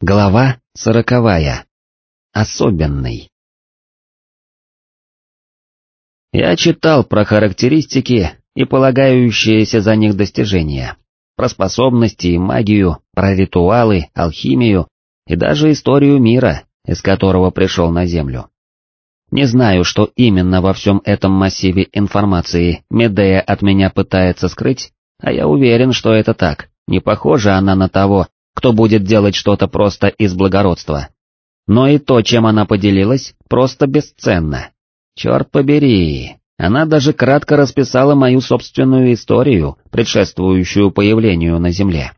Глава сороковая. Особенный. Я читал про характеристики и полагающиеся за них достижения, про способности и магию, про ритуалы, алхимию и даже историю мира, из которого пришел на Землю. Не знаю, что именно во всем этом массиве информации Медея от меня пытается скрыть, а я уверен, что это так, не похожа она на того, кто будет делать что-то просто из благородства. Но и то, чем она поделилась, просто бесценно. Черт побери, она даже кратко расписала мою собственную историю, предшествующую появлению на Земле.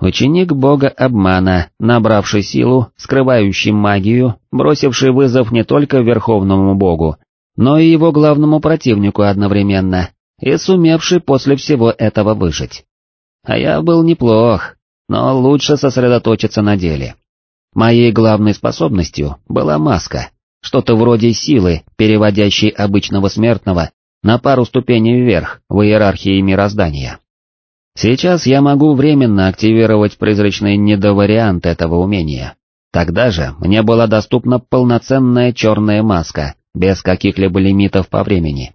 Ученик бога обмана, набравший силу, скрывающий магию, бросивший вызов не только верховному богу, но и его главному противнику одновременно, и сумевший после всего этого выжить. А я был неплох, но лучше сосредоточиться на деле. Моей главной способностью была маска, что-то вроде силы, переводящей обычного смертного на пару ступеней вверх в иерархии мироздания. Сейчас я могу временно активировать призрачный недовариант этого умения. Тогда же мне была доступна полноценная черная маска, без каких-либо лимитов по времени.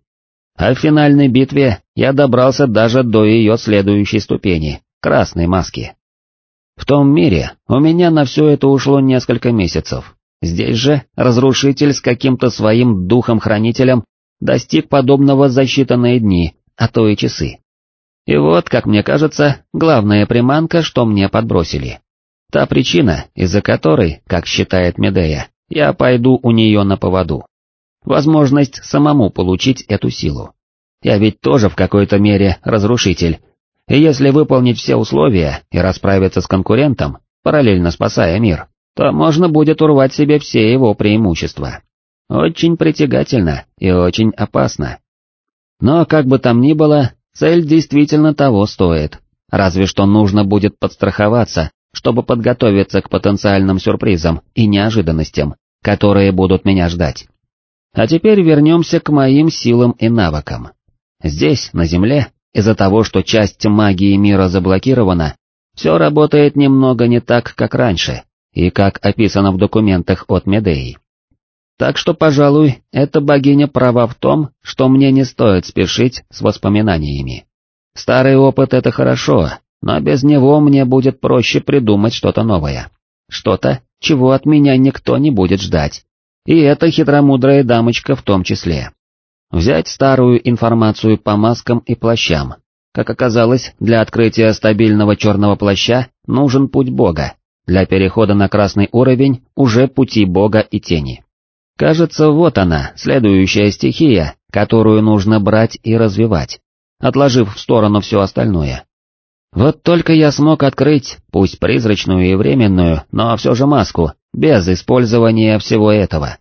А в финальной битве я добрался даже до ее следующей ступени, красной маски. В том мире у меня на все это ушло несколько месяцев. Здесь же разрушитель с каким-то своим духом-хранителем достиг подобного за считанные дни, а то и часы. И вот, как мне кажется, главная приманка, что мне подбросили. Та причина, из-за которой, как считает Медея, я пойду у нее на поводу. Возможность самому получить эту силу. Я ведь тоже в какой-то мере разрушитель, и если выполнить все условия и расправиться с конкурентом, параллельно спасая мир, то можно будет урвать себе все его преимущества. Очень притягательно и очень опасно. Но как бы там ни было, цель действительно того стоит, разве что нужно будет подстраховаться, чтобы подготовиться к потенциальным сюрпризам и неожиданностям, которые будут меня ждать. А теперь вернемся к моим силам и навыкам. Здесь, на Земле, из-за того, что часть магии мира заблокирована, все работает немного не так, как раньше, и как описано в документах от Медеи. Так что, пожалуй, эта богиня права в том, что мне не стоит спешить с воспоминаниями. Старый опыт — это хорошо, но без него мне будет проще придумать что-то новое. Что-то, чего от меня никто не будет ждать. И эта хитромудрая дамочка в том числе. Взять старую информацию по маскам и плащам. Как оказалось, для открытия стабильного черного плаща нужен путь бога, для перехода на красный уровень уже пути бога и тени. Кажется, вот она, следующая стихия, которую нужно брать и развивать, отложив в сторону все остальное. Вот только я смог открыть, пусть призрачную и временную, но все же маску, без использования всего этого.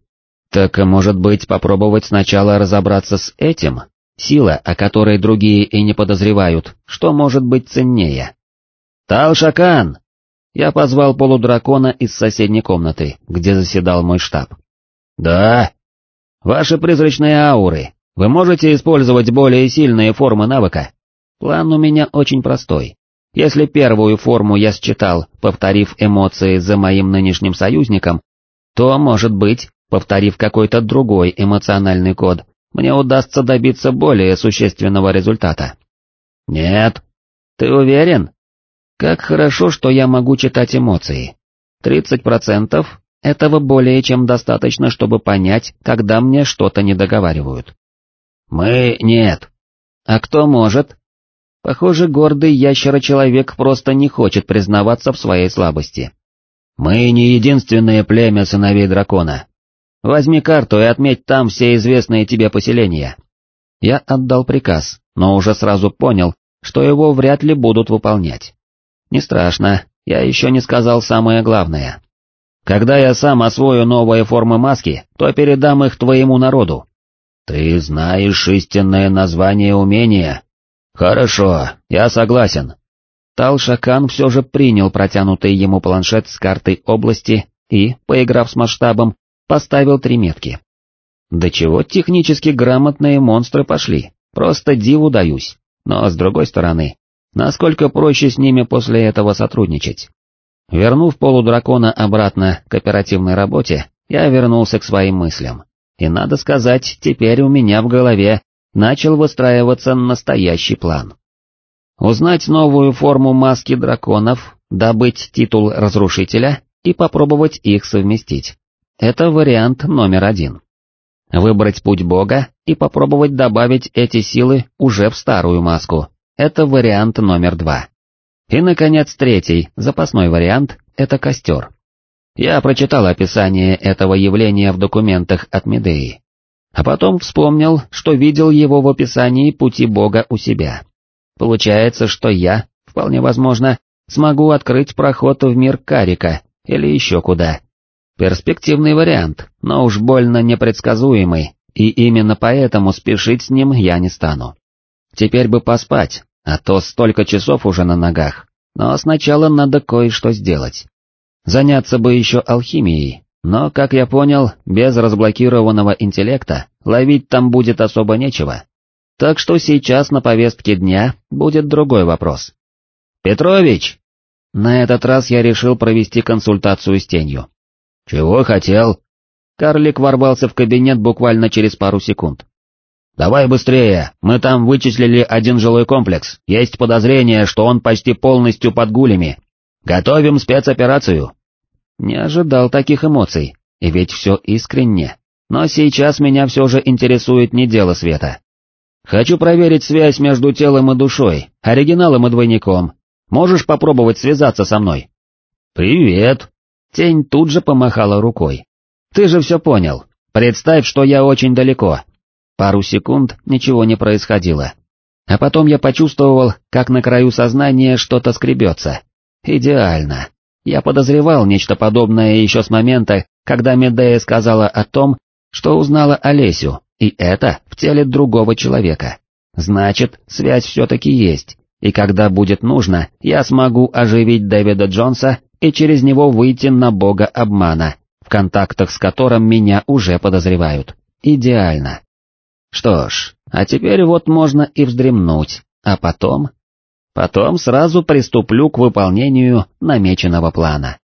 Так, может быть, попробовать сначала разобраться с этим? Сила, о которой другие и не подозревают, что может быть ценнее. «Талшакан!» Я позвал полудракона из соседней комнаты, где заседал мой штаб. «Да?» «Ваши призрачные ауры. Вы можете использовать более сильные формы навыка?» План у меня очень простой. Если первую форму я считал, повторив эмоции за моим нынешним союзником, то, может быть, Повторив какой-то другой эмоциональный код, мне удастся добиться более существенного результата. Нет. Ты уверен? Как хорошо, что я могу читать эмоции. 30% этого более чем достаточно, чтобы понять, когда мне что-то не договаривают. Мы нет. А кто может? Похоже, гордый ящерочеловек просто не хочет признаваться в своей слабости. Мы не единственное племя сыновей дракона, Возьми карту и отметь там все известные тебе поселения. Я отдал приказ, но уже сразу понял, что его вряд ли будут выполнять. Не страшно, я еще не сказал самое главное. Когда я сам освою новые формы маски, то передам их твоему народу. Ты знаешь истинное название умения? Хорошо, я согласен. Талшакан все же принял протянутый ему планшет с картой области и, поиграв с масштабом, поставил три метки. До чего технически грамотные монстры пошли, просто диву даюсь, но с другой стороны, насколько проще с ними после этого сотрудничать. Вернув полудракона обратно к оперативной работе, я вернулся к своим мыслям. И надо сказать, теперь у меня в голове начал выстраиваться настоящий план. Узнать новую форму маски драконов, добыть титул разрушителя и попробовать их совместить. Это вариант номер один. Выбрать путь бога и попробовать добавить эти силы уже в старую маску. Это вариант номер два. И, наконец, третий, запасной вариант, это костер. Я прочитал описание этого явления в документах от Медеи. А потом вспомнил, что видел его в описании пути бога у себя. Получается, что я, вполне возможно, смогу открыть проход в мир Карика или еще куда. Перспективный вариант, но уж больно непредсказуемый, и именно поэтому спешить с ним я не стану. Теперь бы поспать, а то столько часов уже на ногах, но сначала надо кое-что сделать. Заняться бы еще алхимией, но, как я понял, без разблокированного интеллекта ловить там будет особо нечего. Так что сейчас на повестке дня будет другой вопрос. «Петрович!» На этот раз я решил провести консультацию с тенью. «Чего хотел?» Карлик ворвался в кабинет буквально через пару секунд. «Давай быстрее, мы там вычислили один жилой комплекс, есть подозрение, что он почти полностью под гулями. Готовим спецоперацию». Не ожидал таких эмоций, и ведь все искренне. Но сейчас меня все же интересует не дело Света. Хочу проверить связь между телом и душой, оригиналом и двойником. Можешь попробовать связаться со мной? Привет. Тень тут же помахала рукой. Ты же все понял. Представь, что я очень далеко, Пару секунд ничего не происходило. А потом я почувствовал, как на краю сознания что-то скребется. Идеально. Я подозревал нечто подобное еще с момента, когда Медея сказала о том, что узнала Олесю, и это в теле другого человека. Значит, связь все-таки есть, и когда будет нужно, я смогу оживить Дэвида Джонса и через него выйти на бога обмана, в контактах с которым меня уже подозревают. Идеально. Что ж, а теперь вот можно и вздремнуть, а потом... Потом сразу приступлю к выполнению намеченного плана.